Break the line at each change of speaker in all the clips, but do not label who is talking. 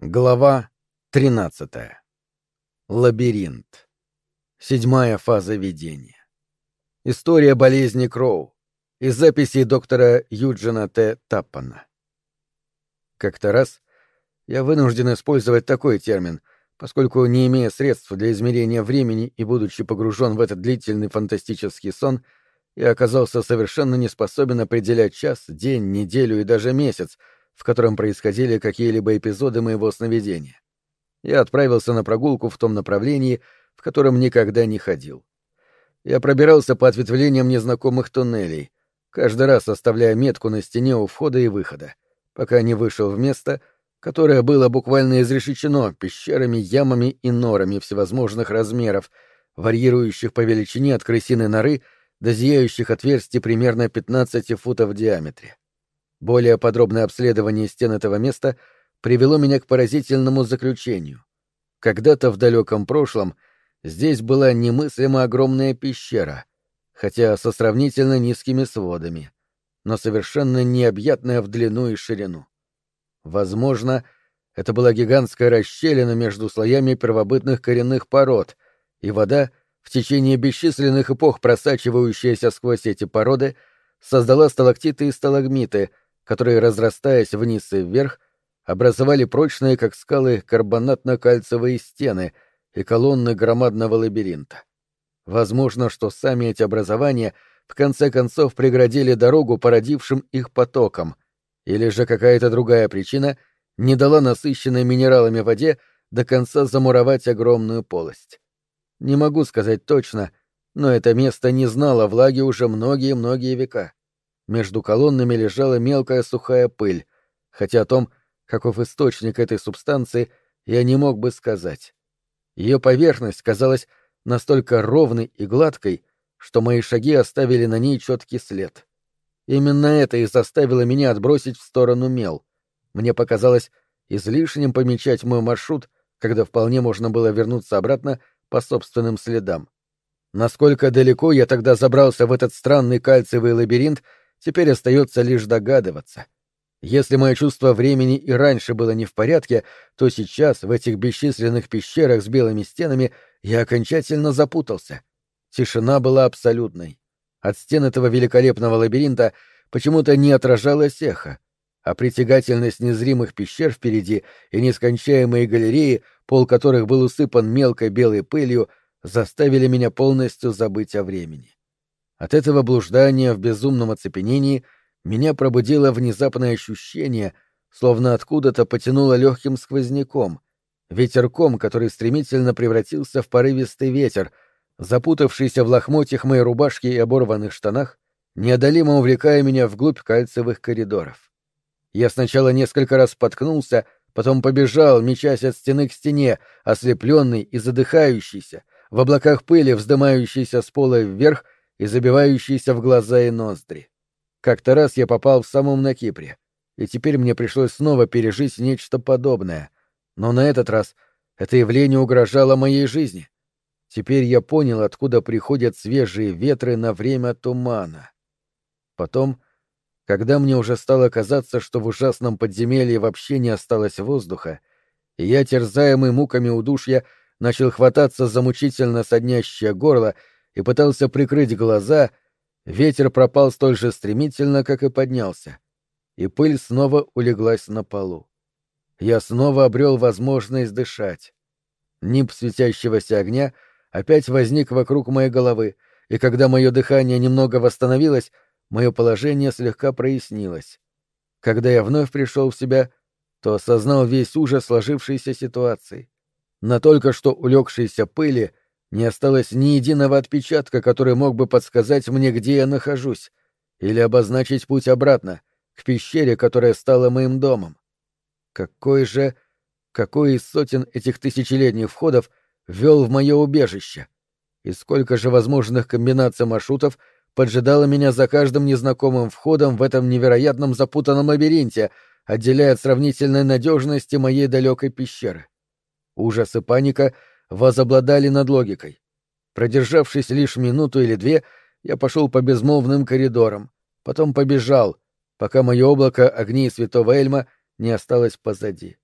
Глава 13. Лабиринт. Седьмая фаза видения. История болезни Кроу. Из записей доктора Юджина Т. Таппана. Как-то раз я вынужден использовать такой термин, поскольку, не имея средств для измерения времени и будучи погружен в этот длительный фантастический сон, я оказался совершенно не способен определять час, день, неделю и даже месяц — в котором происходили какие-либо эпизоды моего сновидения. Я отправился на прогулку в том направлении, в котором никогда не ходил. Я пробирался по ответвлениям незнакомых туннелей, каждый раз оставляя метку на стене у входа и выхода, пока не вышел в место, которое было буквально изрешечено пещерами, ямами и норами всевозможных размеров, варьирующих по величине от крысиной норы до зияющих отверстий примерно 15 футов в диаметре. Более подробное обследование стен этого места привело меня к поразительному заключению. Когда-то в далеком прошлом здесь была немыслимо огромная пещера, хотя со сравнительно низкими сводами, но совершенно необъятная в длину и ширину. Возможно, это была гигантская расщелина между слоями первобытных коренных пород, и вода, в течение бесчисленных эпох просачивающаяся сквозь эти породы, создала сталактиты и сталагмиты — которые, разрастаясь вниз и вверх, образовали прочные, как скалы, карбонатно-кальцевые стены и колонны громадного лабиринта. Возможно, что сами эти образования в конце концов преградили дорогу породившим их потокам, или же какая-то другая причина не дала насыщенной минералами воде до конца замуровать огромную полость. Не могу сказать точно, но это место не знало влаги уже многие-многие века. Между колоннами лежала мелкая сухая пыль, хотя о том, каков источник этой субстанции, я не мог бы сказать. Ее поверхность казалась настолько ровной и гладкой, что мои шаги оставили на ней четкий след. Именно это и заставило меня отбросить в сторону мел. Мне показалось излишним помечать мой маршрут, когда вполне можно было вернуться обратно по собственным следам. Насколько далеко я тогда забрался в этот странный кальциевый лабиринт — Теперь остается лишь догадываться. Если мое чувство времени и раньше было не в порядке, то сейчас, в этих бесчисленных пещерах с белыми стенами, я окончательно запутался. Тишина была абсолютной. От стен этого великолепного лабиринта почему-то не отражалось эхо, а притягательность незримых пещер впереди и нескончаемые галереи, пол которых был усыпан мелкой белой пылью, заставили меня полностью забыть о времени. От этого блуждания в безумном оцепенении меня пробудило внезапное ощущение, словно откуда-то потянуло легким сквозняком, ветерком, который стремительно превратился в порывистый ветер, запутавшийся в лохмотьях моей рубашки и оборванных штанах, неодолимо увлекая меня вглубь кальцевых коридоров. Я сначала несколько раз споткнулся, потом побежал, мечась от стены к стене, ослепленный и задыхающийся, в облаках пыли, вздымающийся с пола вверх — и забивающиеся в глаза и ноздри. Как-то раз я попал в самом на Кипре, и теперь мне пришлось снова пережить нечто подобное. Но на этот раз это явление угрожало моей жизни. Теперь я понял, откуда приходят свежие ветры на время тумана. Потом, когда мне уже стало казаться, что в ужасном подземелье вообще не осталось воздуха, и я, терзаемый муками удушья, начал хвататься за мучительно соднящее горло и пытался прикрыть глаза, ветер пропал столь же стремительно, как и поднялся, и пыль снова улеглась на полу. Я снова обрел возможность дышать. Нип светящегося огня опять возник вокруг моей головы, и когда мое дыхание немного восстановилось, мое положение слегка прояснилось. Когда я вновь пришел в себя, то осознал весь ужас сложившейся ситуации. На только что улегшейся пыли не осталось ни единого отпечатка, который мог бы подсказать мне, где я нахожусь, или обозначить путь обратно, к пещере, которая стала моим домом. Какой же... какой из сотен этих тысячелетних входов вел в мое убежище? И сколько же возможных комбинаций маршрутов поджидало меня за каждым незнакомым входом в этом невероятном запутанном лабиринте, отделяя от сравнительной надежности моей далекой пещеры? Ужас и паника — возобладали над логикой. Продержавшись лишь минуту или две, я пошел по безмолвным коридорам, потом побежал, пока мое облако огней святого Эльма не осталось позади.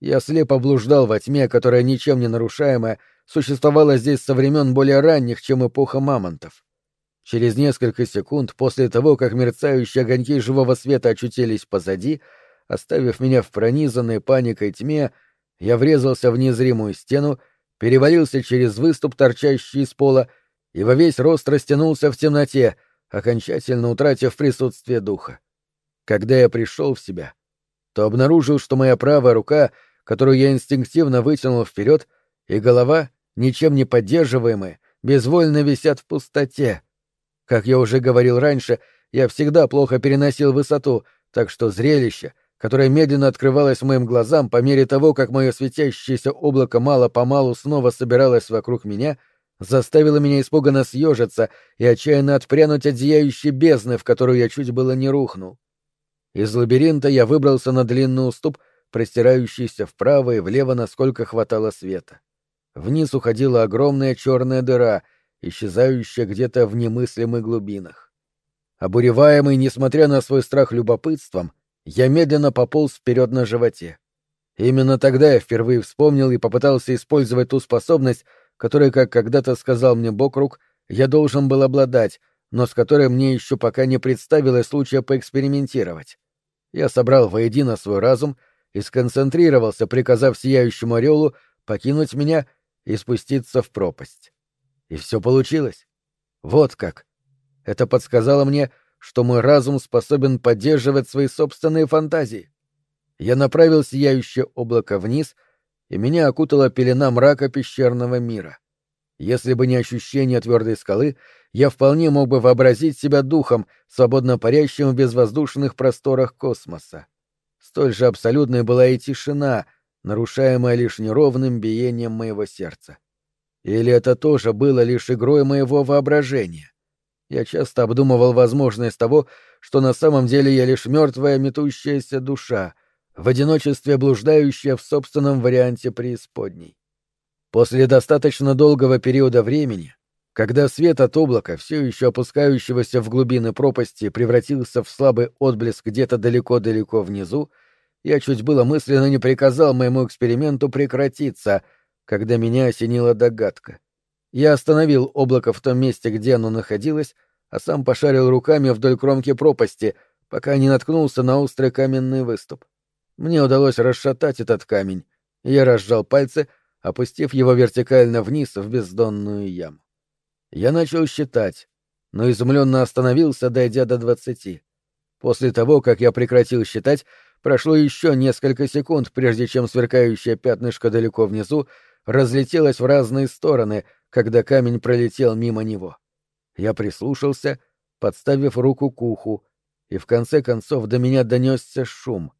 Я слепо блуждал во тьме, которая ничем не нарушаемая, существовала здесь со времен более ранних, чем эпоха мамонтов. Через несколько секунд после того, как мерцающие огоньки живого света очутились позади, оставив меня в пронизанной паникой тьме, я врезался в незримую стену, перевалился через выступ, торчащий из пола, и во весь рост растянулся в темноте, окончательно утратив присутствие духа. Когда я пришел в себя, то обнаружил, что моя правая рука, которую я инстинктивно вытянул вперед, и голова, ничем не поддерживаемые, безвольно висят в пустоте. Как я уже говорил раньше, я всегда плохо переносил высоту, так что зрелище, которое медленно открывалось моим глазам по мере того, как мое светящееся облако мало-помалу снова собиралось вокруг меня, заставило меня испуганно съежиться и отчаянно отпрянуть от зияющей бездны, в которую я чуть было не рухнул. Из лабиринта я выбрался на длинный уступ, простирающийся вправо и влево, насколько хватало света. Вниз уходила огромная черная дыра, исчезающая где-то в немыслимых глубинах. Обуреваемый, несмотря на свой страх любопытством, я медленно пополз вперед на животе. Именно тогда я впервые вспомнил и попытался использовать ту способность, которой, как когда-то сказал мне Бокрук, я должен был обладать, но с которой мне еще пока не представилось случая поэкспериментировать. Я собрал воедино свой разум и сконцентрировался, приказав сияющему орелу покинуть меня и спуститься в пропасть. И все получилось. Вот как. Это подсказало мне, что мой разум способен поддерживать свои собственные фантазии. Я направил сияющее облако вниз, и меня окутала пелена мрака пещерного мира. Если бы не ощущение твердой скалы, я вполне мог бы вообразить себя духом, свободно парящим в безвоздушных просторах космоса. Столь же абсолютной была и тишина, нарушаемая лишь неровным биением моего сердца. Или это тоже было лишь игрой моего воображения? Я часто обдумывал возможность того, что на самом деле я лишь мертвая метущаяся душа, в одиночестве блуждающая в собственном варианте преисподней. После достаточно долгого периода времени когда свет от облака, все еще опускающегося в глубины пропасти, превратился в слабый отблеск где-то далеко-далеко внизу, я чуть было мысленно не приказал моему эксперименту прекратиться, когда меня осенила догадка. Я остановил облако в том месте, где оно находилось, а сам пошарил руками вдоль кромки пропасти, пока не наткнулся на острый каменный выступ. Мне удалось расшатать этот камень, я разжал пальцы, опустив его вертикально вниз в бездонную яму. Я начал считать, но изумленно остановился, дойдя до двадцати. После того, как я прекратил считать, прошло еще несколько секунд, прежде чем сверкающее пятнышко далеко внизу разлетелось в разные стороны, когда камень пролетел мимо него. Я прислушался, подставив руку к уху, и в конце концов до меня донесся шум.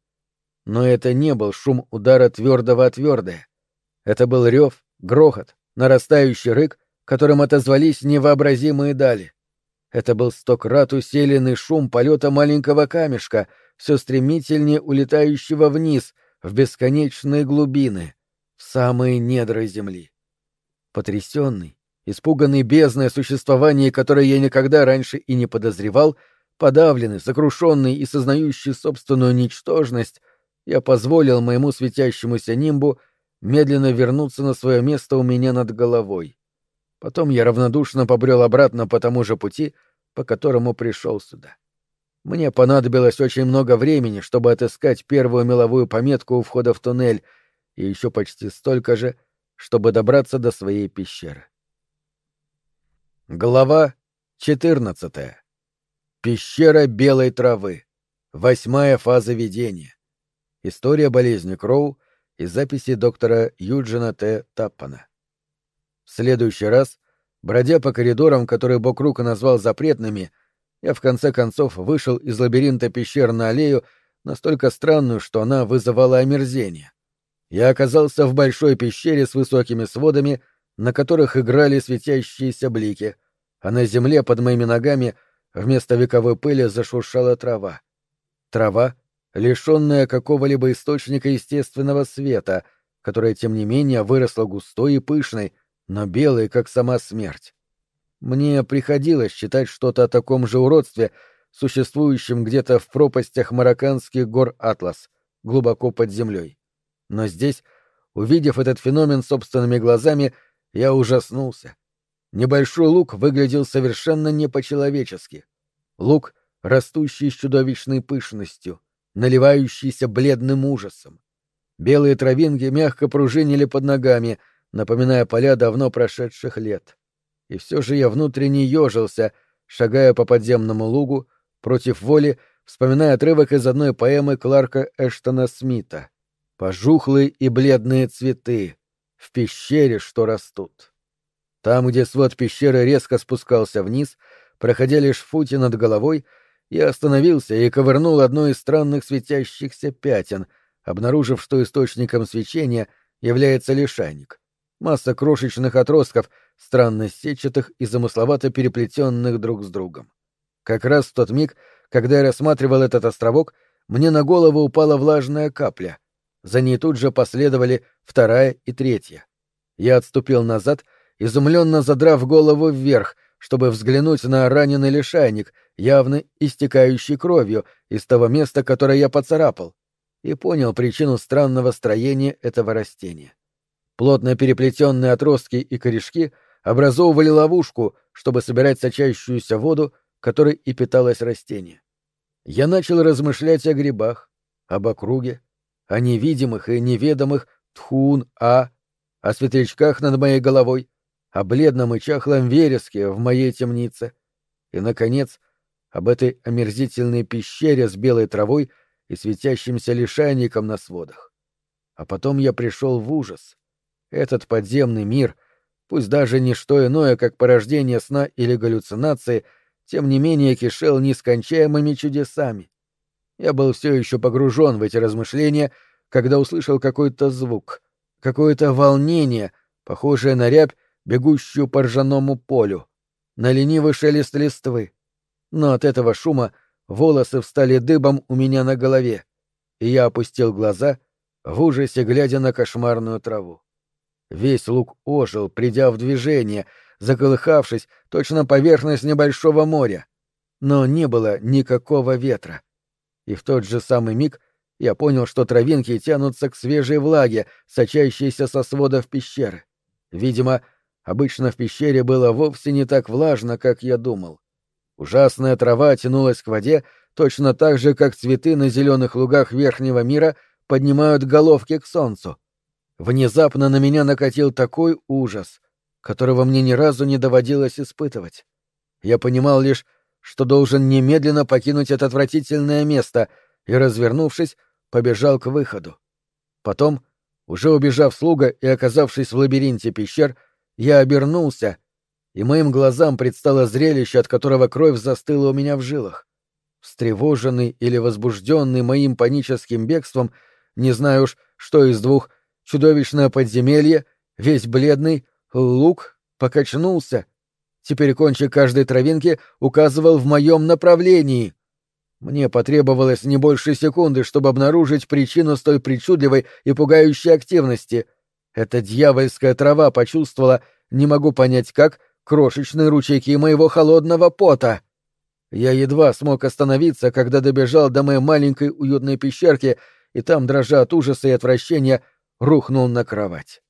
Но это не был шум удара твердого о твердое. Это был рев, грохот, нарастающий рык, которым отозвались невообразимые дали. Это был стократ усиленный шум полета маленького камешка, все стремительнее улетающего вниз, в бесконечные глубины, в самые недра земли. Потрясенный, испуганный бездной существование, которое я никогда раньше и не подозревал, подавленный, сокрушенный и сознающий собственную ничтожность, я позволил моему светящемуся нимбу медленно вернуться на свое место у меня над головой. Потом я равнодушно побрел обратно по тому же пути, по которому пришел сюда. Мне понадобилось очень много времени, чтобы отыскать первую меловую пометку у входа в туннель, и еще почти столько же, чтобы добраться до своей пещеры. Глава 14. Пещера белой травы. Восьмая фаза видения. История болезни Кроу из записи доктора Юджина Т. Таппана. В следующий раз, бродя по коридорам, которые Бокрука назвал запретными, я в конце концов вышел из лабиринта пещер на аллею, настолько странную, что она вызывала омерзение. Я оказался в большой пещере с высокими сводами, на которых играли светящиеся блики, а на земле под моими ногами вместо вековой пыли зашуршала трава. Трава, лишенная какого-либо источника естественного света, которая, тем не менее, выросла густой и пышной, но белый, как сама смерть. Мне приходилось читать что-то о таком же уродстве, существующем где-то в пропастях марокканских гор Атлас, глубоко под землей. Но здесь, увидев этот феномен собственными глазами, я ужаснулся. Небольшой лук выглядел совершенно не по-человечески. Лук, растущий с чудовищной пышностью, наливающийся бледным ужасом. Белые травинки мягко пружинили под ногами, напоминая поля давно прошедших лет. И все же я внутренне ежился, шагая по подземному лугу, против воли, вспоминая отрывок из одной поэмы Кларка Эштона Смита «Пожухлые и бледные цветы в пещере, что растут». Там, где свод пещеры резко спускался вниз, проходя лишь в футе над головой, я остановился и ковырнул одно из странных светящихся пятен, обнаружив, что источником свечения является лишайник. Масса крошечных отростков, странно сетчатых и замысловато переплетенных друг с другом. Как раз в тот миг, когда я рассматривал этот островок, мне на голову упала влажная капля. За ней тут же последовали вторая и третья. Я отступил назад, изумленно задрав голову вверх, чтобы взглянуть на раненый лишайник, явно истекающий кровью из того места, которое я поцарапал, и понял причину странного строения этого растения. Плотно переплетенные отростки и корешки образовывали ловушку, чтобы собирать сочащуюся воду, которой и питалось растение. Я начал размышлять о грибах, об округе, о невидимых и неведомых тхун-а, о светлячках над моей головой, о бледном и чахлом вереске в моей темнице и, наконец, об этой омерзительной пещере с белой травой и светящимся лишайником на сводах. А потом я пришел в ужас. Этот подземный мир, пусть даже не что иное, как порождение сна или галлюцинации, тем не менее кишел нескончаемыми чудесами. Я был все еще погружен в эти размышления, когда услышал какой-то звук, какое-то волнение, похожее на рябь, бегущую по ржаному полю, на ленивый шелест листвы. Но от этого шума волосы встали дыбом у меня на голове, и я опустил глаза, в ужасе глядя на кошмарную траву. Весь луг ожил, придя в движение, заколыхавшись, точно поверхность небольшого моря. Но не было никакого ветра. И в тот же самый миг я понял, что травинки тянутся к свежей влаге, сочащейся со сводов пещеры. Видимо, обычно в пещере было вовсе не так влажно, как я думал. Ужасная трава тянулась к воде, точно так же, как цветы на зеленых лугах верхнего мира поднимают головки к солнцу. Внезапно на меня накатил такой ужас, которого мне ни разу не доводилось испытывать. Я понимал лишь, что должен немедленно покинуть это отвратительное место, и, развернувшись, побежал к выходу. Потом, уже убежав слуга и оказавшись в лабиринте пещер, я обернулся, и моим глазам предстало зрелище, от которого кровь застыла у меня в жилах. Встревоженный или возбужденный моим паническим бегством, не знаю уж, что из двух, чудовищное подземелье, весь бледный, лук покачнулся. Теперь кончик каждой травинки указывал в моем направлении. Мне потребовалось не больше секунды, чтобы обнаружить причину столь причудливой и пугающей активности. Эта дьявольская трава почувствовала, не могу понять как, крошечные ручейки моего холодного пота. Я едва смог остановиться, когда добежал до моей маленькой уютной пещерки, и там, дрожа от ужаса и отвращения, рухнул на кровать.